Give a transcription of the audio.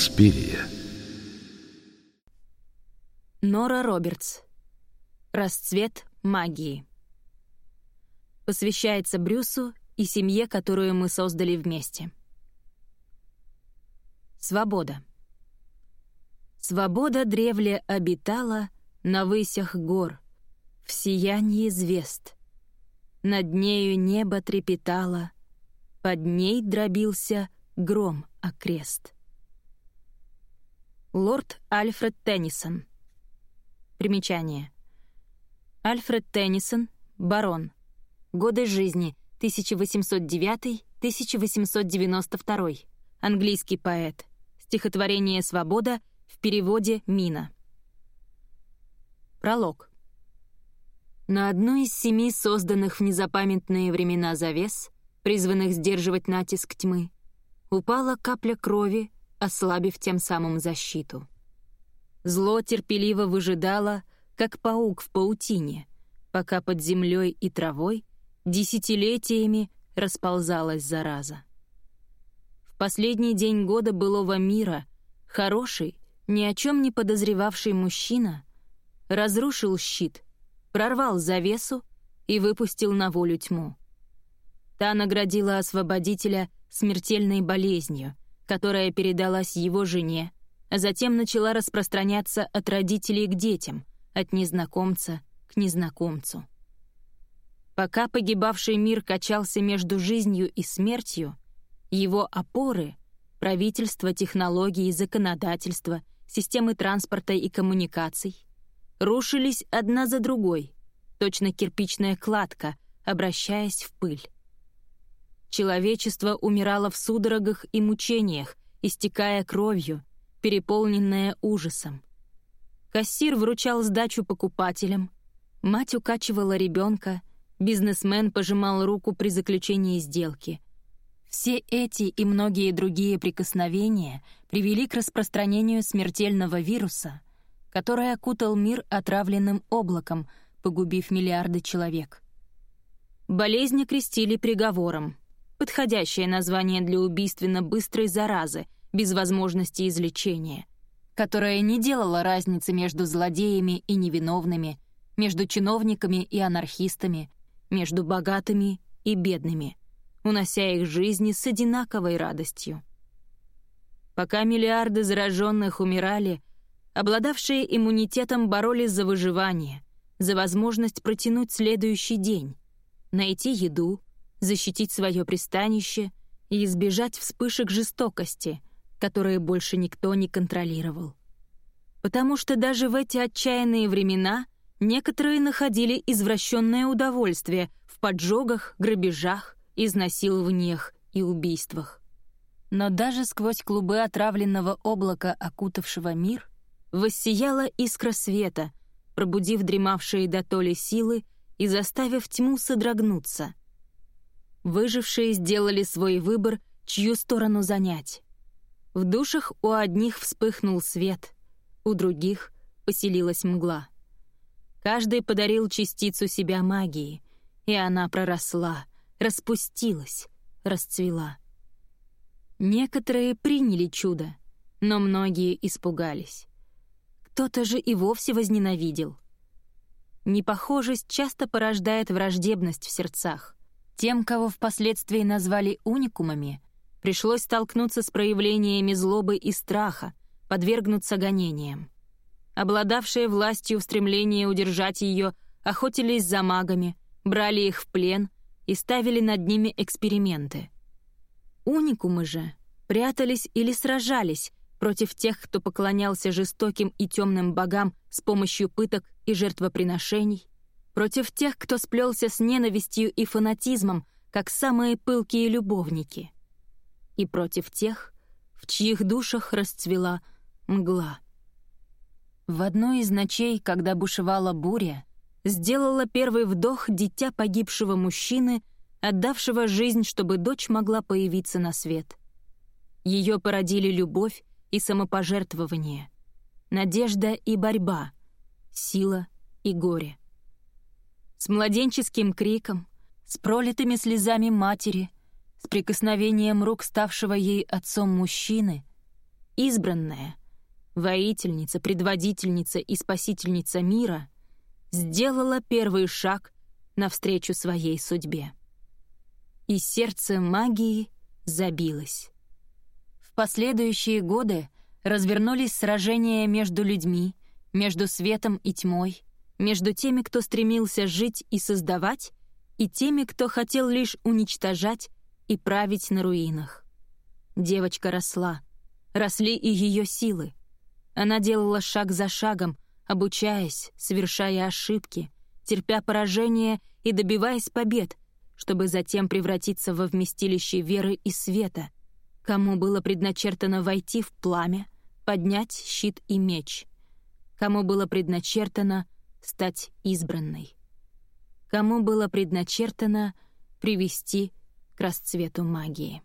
Инспирия. Нора Робертс. Расцвет магии. Посвящается Брюсу и семье, которую мы создали вместе. Свобода. Свобода древле обитала на высях гор, в сиянии звезд. Над нею небо трепетало, под ней дробился гром окрест. Лорд Альфред Теннисон. Примечание. Альфред Теннисон, барон. Годы жизни 1809-1892. Английский поэт. Стихотворение «Свобода» в переводе Мина. Пролог. На одну из семи созданных в незапамятные времена завес, призванных сдерживать натиск тьмы, упала капля крови, ослабив тем самым защиту. Зло терпеливо выжидало, как паук в паутине, пока под землей и травой десятилетиями расползалась зараза последний день года былого мира хороший, ни о чем не подозревавший мужчина разрушил щит, прорвал завесу и выпустил на волю тьму. Та наградила освободителя смертельной болезнью, которая передалась его жене, а затем начала распространяться от родителей к детям, от незнакомца к незнакомцу. Пока погибавший мир качался между жизнью и смертью, его опоры — правительство, технологии, законодательство, системы транспорта и коммуникаций — рушились одна за другой, точно кирпичная кладка, обращаясь в пыль. Человечество умирало в судорогах и мучениях, истекая кровью, переполненное ужасом. Кассир вручал сдачу покупателям, мать укачивала ребенка, бизнесмен пожимал руку при заключении сделки — все эти и многие другие прикосновения привели к распространению смертельного вируса, который окутал мир отравленным облаком, погубив миллиарды человек. Болезнь крестили приговором, подходящее название для убийственно быстрой заразы, без возможности излечения, которая не делала разницы между злодеями и невиновными, между чиновниками и анархистами, между богатыми и бедными — унося их жизни с одинаковой радостью. Пока миллиарды зараженных умирали, обладавшие иммунитетом боролись за выживание, за возможность протянуть следующий день, найти еду, защитить свое пристанище и избежать вспышек жестокости, которые больше никто не контролировал. Потому что даже в эти отчаянные времена некоторые находили извращенное удовольствие в поджогах, грабежах, изнасилованиях и убийствах. Но даже сквозь клубы отравленного облака, окутавшего мир, воссияла искра света, пробудив дремавшие до толи силы и заставив тьму содрогнуться. Выжившие сделали свой выбор, чью сторону занять. В душах у одних вспыхнул свет, у других поселилась мгла. Каждый подарил частицу себя магии, и она проросла, распустилась, расцвела. Некоторые приняли чудо, но многие испугались. Кто-то же и вовсе возненавидел. Непохожесть часто порождает враждебность в сердцах. Тем, кого впоследствии назвали уникумами, пришлось столкнуться с проявлениями злобы и страха, подвергнуться гонениям. Обладавшие властью стремление удержать ее охотились за магами, брали их в плен — и ставили над ними эксперименты. Уникумы же прятались или сражались против тех, кто поклонялся жестоким и темным богам с помощью пыток и жертвоприношений, против тех, кто сплелся с ненавистью и фанатизмом, как самые пылкие любовники, и против тех, в чьих душах расцвела мгла. В одной из ночей, когда бушевала буря, сделала первый вдох дитя погибшего мужчины, отдавшего жизнь, чтобы дочь могла появиться на свет. Ее породили любовь и самопожертвование, надежда и борьба, сила и горе. С младенческим криком, с пролитыми слезами матери, с прикосновением рук ставшего ей отцом мужчины, избранная, воительница, предводительница и спасительница мира, сделала первый шаг навстречу своей судьбе. И сердце магии забилось. В последующие годы развернулись сражения между людьми, между светом и тьмой, между теми, кто стремился жить и создавать, и теми, кто хотел лишь уничтожать и править на руинах. Девочка росла, росли и ее силы. Она делала шаг за шагом, обучаясь, совершая ошибки, терпя поражение и добиваясь побед, чтобы затем превратиться во вместилище веры и света, кому было предначертано войти в пламя, поднять щит и меч, кому было предначертано стать избранной, кому было предначертано привести к расцвету магии.